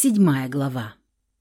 Седьмая глава.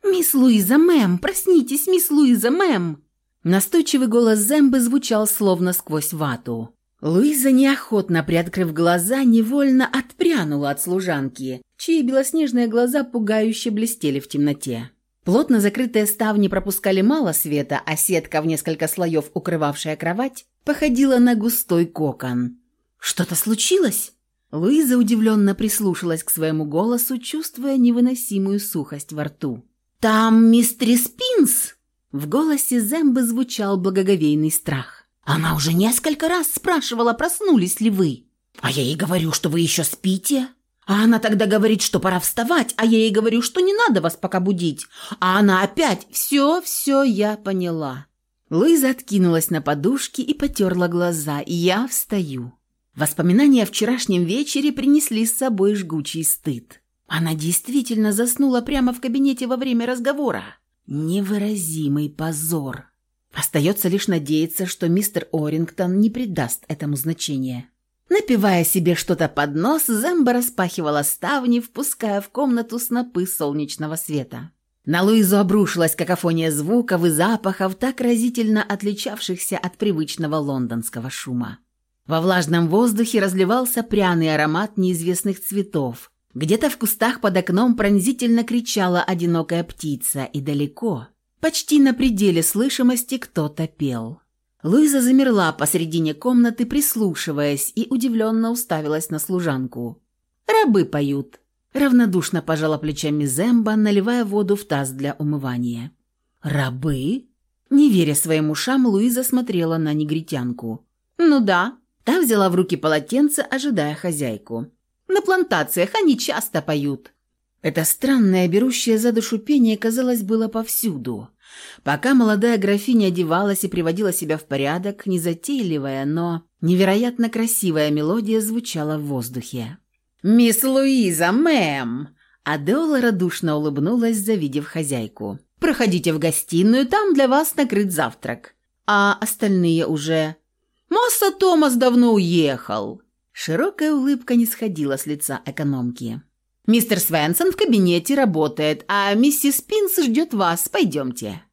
«Мисс Луиза, мэм! Проснитесь, мисс Луиза, мэм!» Настойчивый голос Зембы звучал словно сквозь вату. Луиза, неохотно приоткрыв глаза, невольно отпрянула от служанки, чьи белоснежные глаза пугающе блестели в темноте. Плотно закрытые ставни пропускали мало света, а сетка, в несколько слоев укрывавшая кровать, походила на густой кокон. «Что-то случилось?» Луиза удивленно прислушалась к своему голосу, чувствуя невыносимую сухость во рту. «Там мистер Спинс!» В голосе Зембы звучал благоговейный страх. «Она уже несколько раз спрашивала, проснулись ли вы. А я ей говорю, что вы еще спите. А она тогда говорит, что пора вставать, а я ей говорю, что не надо вас пока будить. А она опять «Все, все, я поняла». Луиза откинулась на подушки и потерла глаза. «Я встаю». Воспоминания о вчерашнем вечере принесли с собой жгучий стыд. Она действительно заснула прямо в кабинете во время разговора. Невыразимый позор. Остается лишь надеяться, что мистер Орингтон не придаст этому значения. Напивая себе что-то под нос, Земба распахивала ставни, впуская в комнату снопы солнечного света. На Луизу обрушилась какофония звуков и запахов, так разительно отличавшихся от привычного лондонского шума. Во влажном воздухе разливался пряный аромат неизвестных цветов. Где-то в кустах под окном пронзительно кричала одинокая птица, и далеко, почти на пределе слышимости, кто-то пел. Луиза замерла посредине комнаты, прислушиваясь, и удивленно уставилась на служанку. «Рабы поют», — равнодушно пожала плечами Земба, наливая воду в таз для умывания. «Рабы?» Не веря своим ушам, Луиза смотрела на негритянку. «Ну да», Та взяла в руки полотенце, ожидая хозяйку. «На плантациях они часто поют». Это странное, берущее за душу пение, казалось, было повсюду. Пока молодая графиня одевалась и приводила себя в порядок, незатейливая, но невероятно красивая мелодия звучала в воздухе. «Мисс Луиза, мэм!» Адеола радушно улыбнулась, завидев хозяйку. «Проходите в гостиную, там для вас накрыт завтрак». А остальные уже Масса Томас давно уехал». Широкая улыбка не сходила с лица экономки. «Мистер Свенсон в кабинете работает, а миссис Пинс ждет вас. Пойдемте».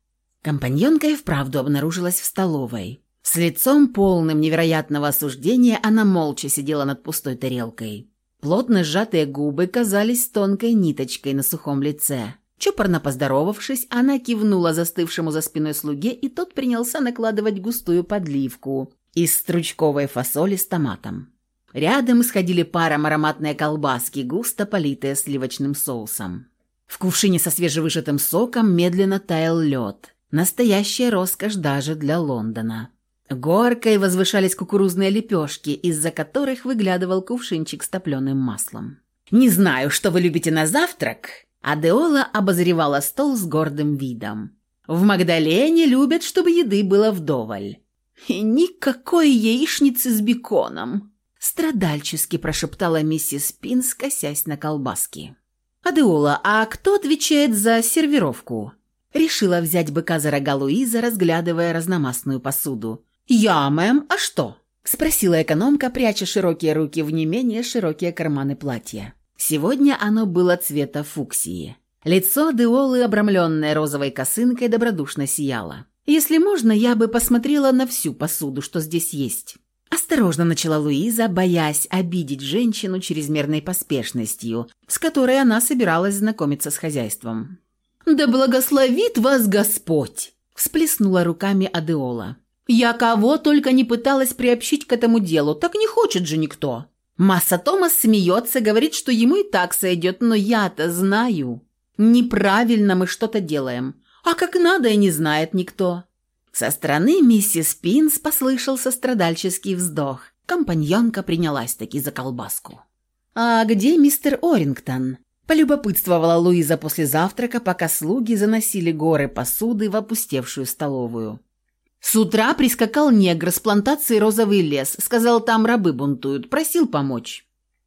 Компаньонка и вправду обнаружилась в столовой. С лицом полным невероятного осуждения она молча сидела над пустой тарелкой. Плотно сжатые губы казались тонкой ниточкой на сухом лице. Чопорно поздоровавшись, она кивнула застывшему за спиной слуге, и тот принялся накладывать густую подливку, из стручковой фасоли с томатом. Рядом исходили паром ароматные колбаски, густо политые сливочным соусом. В кувшине со свежевыжатым соком медленно таял лед. Настоящая роскошь даже для Лондона. Горкой возвышались кукурузные лепешки, из-за которых выглядывал кувшинчик с топленым маслом. «Не знаю, что вы любите на завтрак», Адеола обозревала стол с гордым видом. «В Магдалене любят, чтобы еды было вдоволь. «И никакой яичницы с беконом!» Страдальчески прошептала миссис Пинс, косясь на колбаски. «Адеола, а кто отвечает за сервировку?» Решила взять быка за рога Луиза, разглядывая разномастную посуду. «Я, мэм, а что?» Спросила экономка, пряча широкие руки в не менее широкие карманы платья. Сегодня оно было цвета фуксии. Лицо Деолы, обрамленное розовой косынкой, добродушно сияло. «Если можно, я бы посмотрела на всю посуду, что здесь есть». Осторожно начала Луиза, боясь обидеть женщину чрезмерной поспешностью, с которой она собиралась знакомиться с хозяйством. «Да благословит вас Господь!» – всплеснула руками Адеола. «Я кого только не пыталась приобщить к этому делу, так не хочет же никто!» Масса Томас смеется, говорит, что ему и так сойдет, но я-то знаю. Неправильно мы что-то делаем. А как надо и не знает никто. Со стороны миссис Пинс послышался страдальческий вздох. Компаньонка принялась таки за колбаску. «А где мистер Орингтон?» Полюбопытствовала Луиза после завтрака, пока слуги заносили горы посуды в опустевшую столовую. С утра прискакал негр с плантации «Розовый лес», сказал, там рабы бунтуют, просил помочь.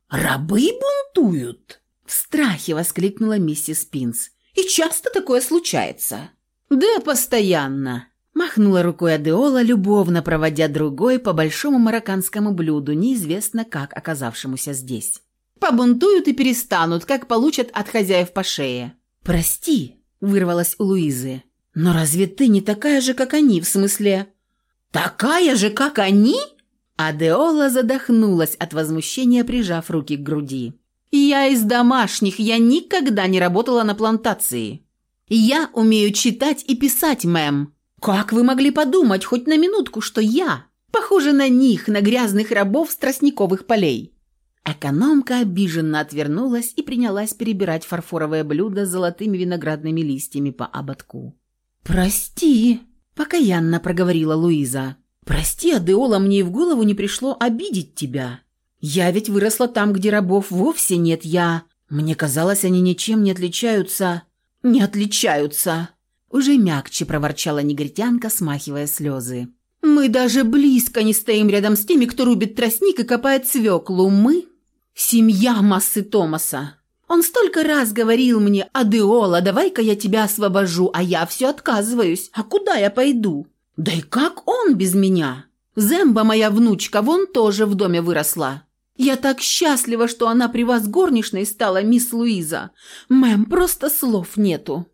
«Рабы бунтуют?» В страхе воскликнула миссис Пинс. И часто такое случается?» «Да, постоянно», – махнула рукой Адеола, любовно проводя другой по большому марокканскому блюду, неизвестно как оказавшемуся здесь. «Побунтуют и перестанут, как получат от хозяев по шее. «Прости», – вырвалась у Луизы. «Но разве ты не такая же, как они, в смысле...» «Такая же, как они?» Адеола задохнулась от возмущения, прижав руки к груди. «Я из домашних, я никогда не работала на плантации. Я умею читать и писать, мэм. Как вы могли подумать хоть на минутку, что я похожа на них, на грязных рабов с тростниковых полей?» Экономка обиженно отвернулась и принялась перебирать фарфоровое блюдо с золотыми виноградными листьями по ободку. «Прости», – покаянно проговорила Луиза. «Прости, Адеола, мне и в голову не пришло обидеть тебя. Я ведь выросла там, где рабов вовсе нет. Я... Мне казалось, они ничем не отличаются...» «Не отличаются!» Уже мягче проворчала негритянка, смахивая слезы. «Мы даже близко не стоим рядом с теми, кто рубит тростник и копает свеклу. Мы – семья Массы Томаса. Он столько раз говорил мне, «Адеола, давай-ка я тебя освобожу», а я все отказываюсь. А куда я пойду? Да и как он без меня? Земба, моя внучка, вон тоже в доме выросла. Я так счастлива, что она при вас горничной стала, мисс Луиза. Мэм, просто слов нету».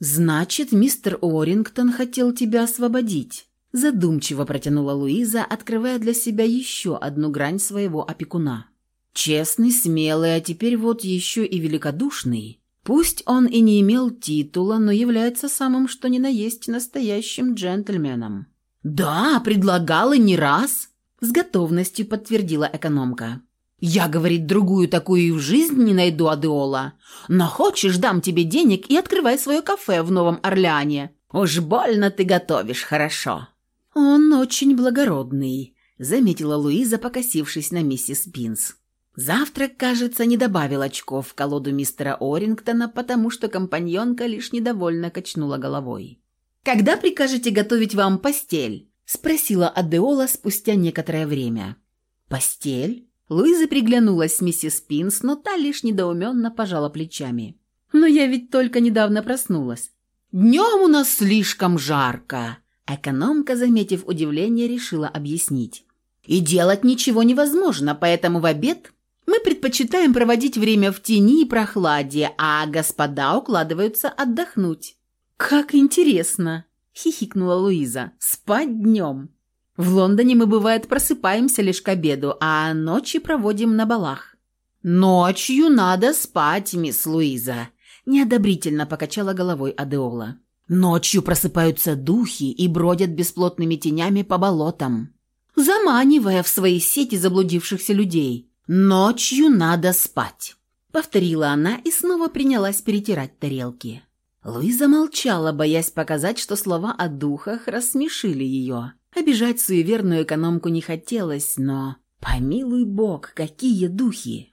«Значит, мистер Орингтон хотел тебя освободить», задумчиво протянула Луиза, открывая для себя еще одну грань своего опекуна. «Честный, смелый, а теперь вот еще и великодушный. Пусть он и не имел титула, но является самым что ни на есть настоящим джентльменом. «Да, предлагал и не раз», – с готовностью подтвердила экономка. «Я, говорит, другую такую в жизни не найду, Адеола. Но хочешь, дам тебе денег и открывай свое кафе в Новом Орлеане. Уж больно ты готовишь хорошо». «Он очень благородный», – заметила Луиза, покосившись на миссис Пинс. Завтрак, кажется, не добавил очков в колоду мистера Орингтона, потому что компаньонка лишь недовольно качнула головой. «Когда прикажете готовить вам постель?» – спросила Адеола спустя некоторое время. «Постель?» Луиза приглянулась с миссис Пинс, но та лишь недоуменно пожала плечами. «Но я ведь только недавно проснулась». «Днем у нас слишком жарко!» Экономка, заметив удивление, решила объяснить. «И делать ничего невозможно, поэтому в обед мы предпочитаем проводить время в тени и прохладе, а господа укладываются отдохнуть». «Как интересно!» – хихикнула Луиза. «Спать днем. В Лондоне мы, бывает, просыпаемся лишь к обеду, а ночи проводим на балах». «Ночью надо спать, мисс Луиза», – неодобрительно покачала головой Адеола. «Ночью просыпаются духи и бродят бесплотными тенями по болотам, заманивая в свои сети заблудившихся людей». «Ночью надо спать», — повторила она и снова принялась перетирать тарелки. Луиза молчала, боясь показать, что слова о духах рассмешили ее. Обижать суеверную экономку не хотелось, но... Помилуй бог, какие духи!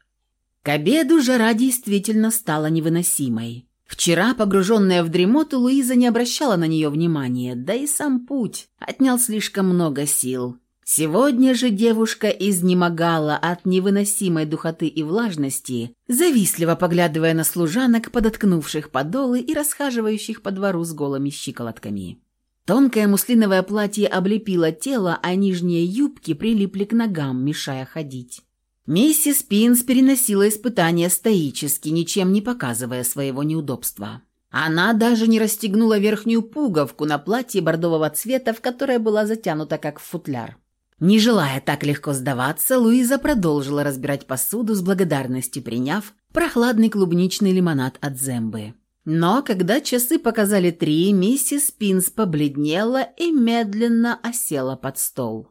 К обеду жара действительно стала невыносимой. Вчера, погруженная в дремоту, Луиза не обращала на нее внимания, да и сам путь отнял слишком много сил. Сегодня же девушка изнемогала от невыносимой духоты и влажности, завистливо поглядывая на служанок, подоткнувших подолы и расхаживающих по двору с голыми щиколотками. Тонкое муслиновое платье облепило тело, а нижние юбки прилипли к ногам, мешая ходить. Миссис Пинс переносила испытания стоически, ничем не показывая своего неудобства. Она даже не расстегнула верхнюю пуговку на платье бордового цвета, в которое была затянута как в футляр. Не желая так легко сдаваться, Луиза продолжила разбирать посуду с благодарностью, приняв прохладный клубничный лимонад от Зембы. Но когда часы показали три, миссис Пинс побледнела и медленно осела под стол.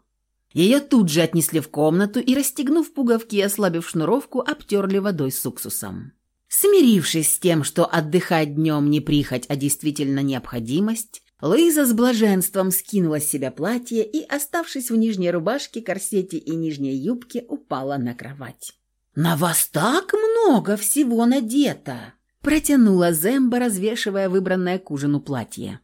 Ее тут же отнесли в комнату и, расстегнув пуговки и ослабив шнуровку, обтерли водой с уксусом. Смирившись с тем, что отдыхать днем не прихоть, а действительно необходимость, Луиза с блаженством скинула с себя платье и, оставшись в нижней рубашке, корсете и нижней юбке, упала на кровать. «На вас так много всего надето!» – протянула Земба, развешивая выбранное к ужину платье.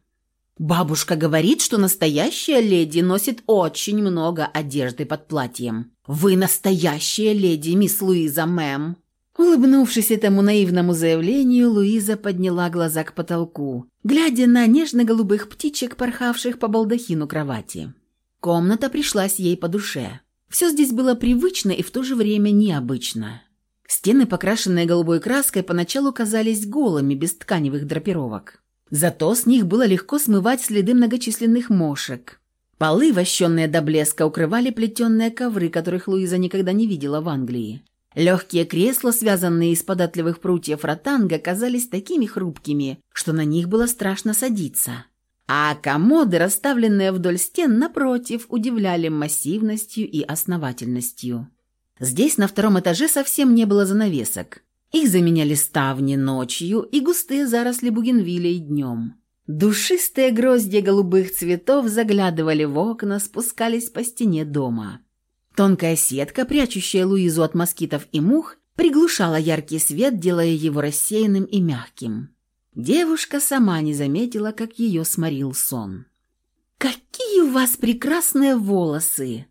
«Бабушка говорит, что настоящая леди носит очень много одежды под платьем. Вы настоящая леди, мисс Луиза, мэм!» Улыбнувшись этому наивному заявлению, Луиза подняла глаза к потолку, глядя на нежно-голубых птичек, порхавших по балдахину кровати. Комната пришлась ей по душе. Все здесь было привычно и в то же время необычно. Стены, покрашенные голубой краской, поначалу казались голыми, без тканевых драпировок. Зато с них было легко смывать следы многочисленных мошек. Полы, вощенные до блеска, укрывали плетеные ковры, которых Луиза никогда не видела в Англии. Легкие кресла, связанные из податливых прутьев ротанга, казались такими хрупкими, что на них было страшно садиться. А комоды, расставленные вдоль стен, напротив, удивляли массивностью и основательностью. Здесь на втором этаже совсем не было занавесок. Их заменяли ставни ночью и густые заросли бугенвилей днем. Душистые гроздья голубых цветов заглядывали в окна, спускались по стене дома. Тонкая сетка, прячущая Луизу от москитов и мух, приглушала яркий свет, делая его рассеянным и мягким. Девушка сама не заметила, как ее сморил сон. «Какие у вас прекрасные волосы!»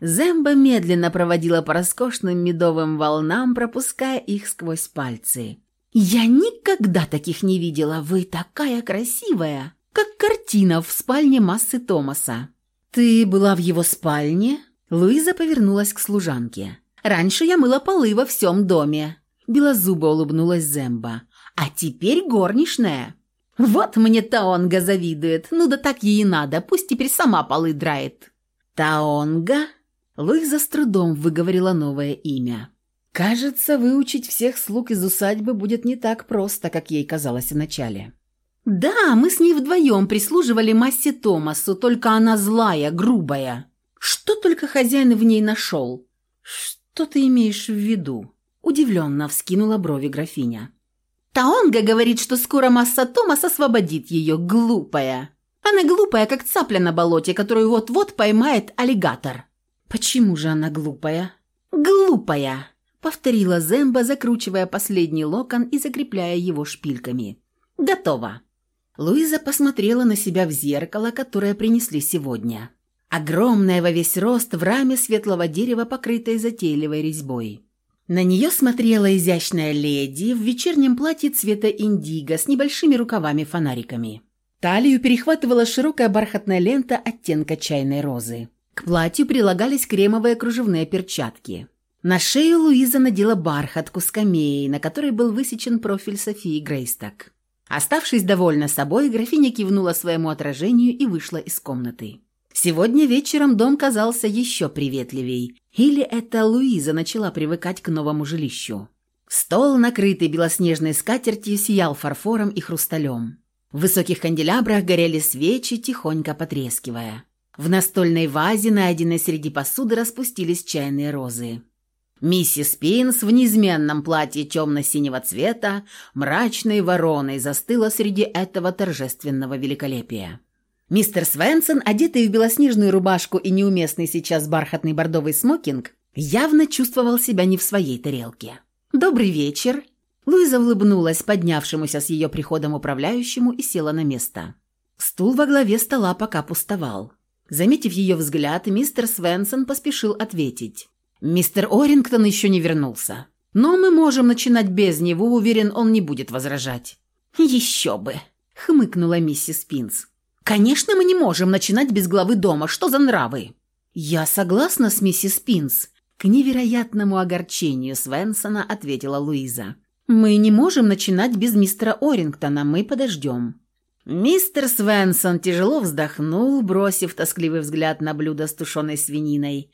Земба медленно проводила по роскошным медовым волнам, пропуская их сквозь пальцы. «Я никогда таких не видела! Вы такая красивая! Как картина в спальне массы Томаса!» «Ты была в его спальне?» Луиза повернулась к служанке. «Раньше я мыла полы во всем доме». Белозубо улыбнулась Земба. «А теперь горничная». «Вот мне Таонга завидует. Ну да так ей и надо. Пусть теперь сама полы драет». «Таонга?» Луиза с трудом выговорила новое имя. «Кажется, выучить всех слуг из усадьбы будет не так просто, как ей казалось вначале». «Да, мы с ней вдвоем прислуживали массе Томасу, только она злая, грубая. Что только хозяин в ней нашел? Что ты имеешь в виду? Удивленно вскинула брови графиня. Таонга говорит, что скоро масса Томас освободит ее, глупая. Она глупая, как цапля на болоте, которую вот-вот поймает аллигатор. Почему же она глупая? Глупая, повторила Земба, закручивая последний локон и закрепляя его шпильками. Готово. Луиза посмотрела на себя в зеркало, которое принесли сегодня. Огромная во весь рост в раме светлого дерева, покрытой затейливой резьбой. На нее смотрела изящная леди в вечернем платье цвета индиго с небольшими рукавами-фонариками. Талию перехватывала широкая бархатная лента оттенка чайной розы. К платью прилагались кремовые кружевные перчатки. На шею Луиза надела бархатку с камеей, на которой был высечен профиль Софии Грейсток. Оставшись довольна собой, графиня кивнула своему отражению и вышла из комнаты. Сегодня вечером дом казался еще приветливей. Или это Луиза начала привыкать к новому жилищу. Стол, накрытый белоснежной скатертью, сиял фарфором и хрусталем. В высоких канделябрах горели свечи, тихонько потрескивая. В настольной вазе, найденной среди посуды, распустились чайные розы. Миссис Пинс в неизменном платье темно-синего цвета, мрачной вороной, застыла среди этого торжественного великолепия. Мистер Свенсон, одетый в белоснежную рубашку и неуместный сейчас бархатный бордовый смокинг, явно чувствовал себя не в своей тарелке. «Добрый вечер!» Луиза улыбнулась поднявшемуся с ее приходом управляющему и села на место. Стул во главе стола пока пустовал. Заметив ее взгляд, мистер Свенсон поспешил ответить. «Мистер Орингтон еще не вернулся. Но мы можем начинать без него, уверен, он не будет возражать». «Еще бы!» — хмыкнула миссис Пинс. «Конечно, мы не можем начинать без главы дома. Что за нравы?» «Я согласна с миссис Пинс», — к невероятному огорчению Свенсона ответила Луиза. «Мы не можем начинать без мистера Орингтона. Мы подождем». Мистер Свенсон тяжело вздохнул, бросив тоскливый взгляд на блюдо с тушеной свининой,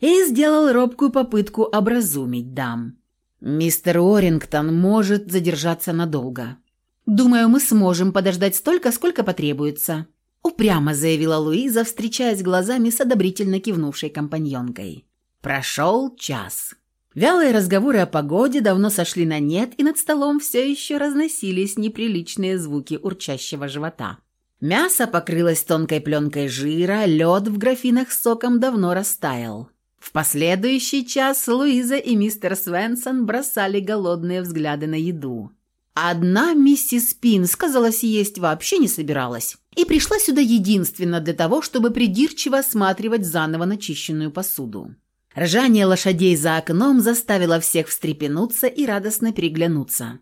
и сделал робкую попытку образумить дам. «Мистер Орингтон может задержаться надолго. Думаю, мы сможем подождать столько, сколько потребуется», упрямо заявила Луиза, встречаясь глазами с одобрительно кивнувшей компаньонкой. Прошел час. Вялые разговоры о погоде давно сошли на нет, и над столом все еще разносились неприличные звуки урчащего живота. Мясо покрылось тонкой пленкой жира, лед в графинах с соком давно растаял. В последующий час Луиза и мистер Свенсон бросали голодные взгляды на еду. Одна миссис Пин, сказалось, есть вообще не собиралась. И пришла сюда единственно для того, чтобы придирчиво осматривать заново начищенную посуду. Ржание лошадей за окном заставило всех встрепенуться и радостно переглянуться.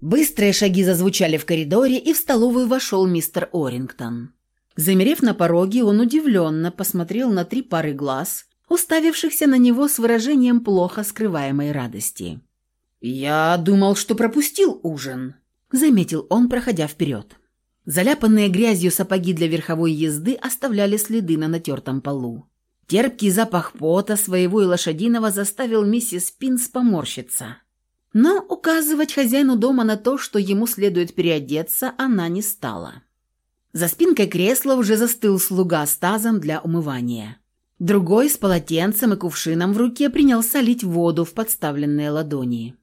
Быстрые шаги зазвучали в коридоре, и в столовую вошел мистер Орингтон. Замерев на пороге, он удивленно посмотрел на три пары глаз, уставившихся на него с выражением плохо скрываемой радости. «Я думал, что пропустил ужин», — заметил он, проходя вперед. Заляпанные грязью сапоги для верховой езды оставляли следы на натертом полу. Терпкий запах пота своего и лошадиного заставил миссис Пинс поморщиться. Но указывать хозяину дома на то, что ему следует переодеться, она не стала. За спинкой кресла уже застыл слуга с тазом для умывания. Другой с полотенцем и кувшином в руке принялся лить воду в подставленные ладони.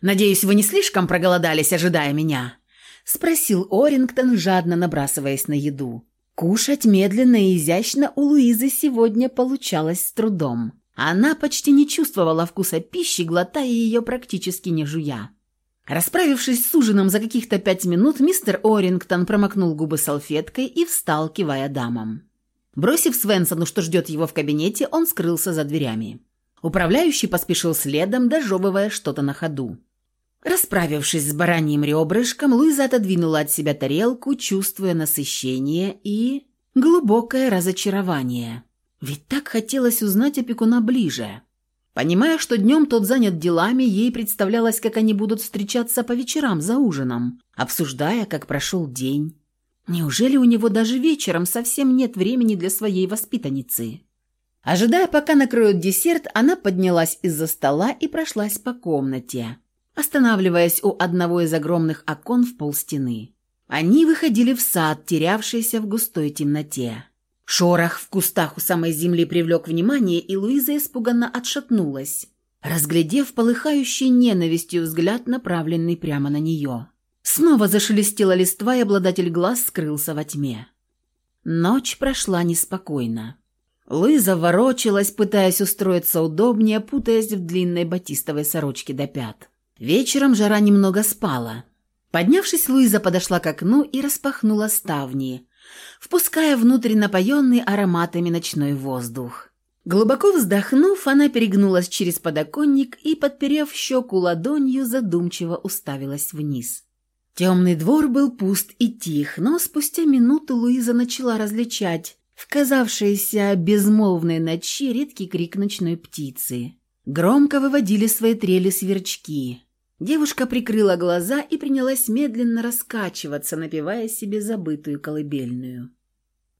«Надеюсь, вы не слишком проголодались, ожидая меня?» – спросил Орингтон, жадно набрасываясь на еду. Кушать медленно и изящно у Луизы сегодня получалось с трудом. Она почти не чувствовала вкуса пищи, глотая ее практически не жуя. Расправившись с ужином за каких-то пять минут, мистер Орингтон промокнул губы салфеткой и встал, кивая дамам. Бросив Свенсону, что ждет его в кабинете, он скрылся за дверями. Управляющий поспешил следом, дожевывая что-то на ходу. Расправившись с бараньим ребрышком, Луиза отодвинула от себя тарелку, чувствуя насыщение и глубокое разочарование. Ведь так хотелось узнать опекуна ближе. Понимая, что днем тот занят делами, ей представлялось, как они будут встречаться по вечерам за ужином, обсуждая, как прошел день. Неужели у него даже вечером совсем нет времени для своей воспитанницы? Ожидая, пока накроют десерт, она поднялась из-за стола и прошлась по комнате, останавливаясь у одного из огромных окон в полстены. Они выходили в сад, терявшийся в густой темноте. Шорох в кустах у самой земли привлек внимание, и Луиза испуганно отшатнулась, разглядев полыхающий ненавистью взгляд, направленный прямо на нее. Снова зашелестела листва, и обладатель глаз скрылся во тьме. Ночь прошла неспокойно. Луиза ворочалась, пытаясь устроиться удобнее, путаясь в длинной батистовой сорочке до пят. Вечером жара немного спала. Поднявшись, Луиза подошла к окну и распахнула ставни, впуская внутрь напоенный ароматами ночной воздух. Глубоко вздохнув, она перегнулась через подоконник и, подперев щеку ладонью, задумчиво уставилась вниз. Темный двор был пуст и тих, но спустя минуту Луиза начала различать в казавшейся безмолвной ночи редкий крик ночной птицы. Громко выводили свои трели сверчки. Девушка прикрыла глаза и принялась медленно раскачиваться, напевая себе забытую колыбельную.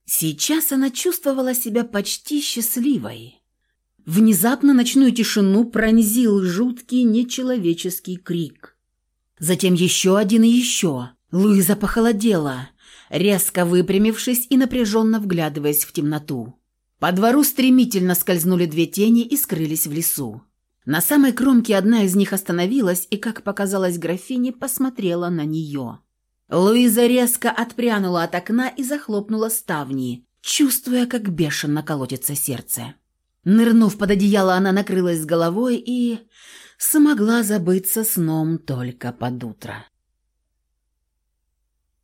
Сейчас она чувствовала себя почти счастливой. Внезапно ночную тишину пронзил жуткий нечеловеческий крик. Затем еще один и еще. Луиза похолодела, резко выпрямившись и напряженно вглядываясь в темноту. По двору стремительно скользнули две тени и скрылись в лесу. На самой кромке одна из них остановилась и, как показалось графине, посмотрела на нее. Луиза резко отпрянула от окна и захлопнула ставни, чувствуя, как бешено колотится сердце. Нырнув под одеяло, она накрылась головой и смогла забыться сном только под утро.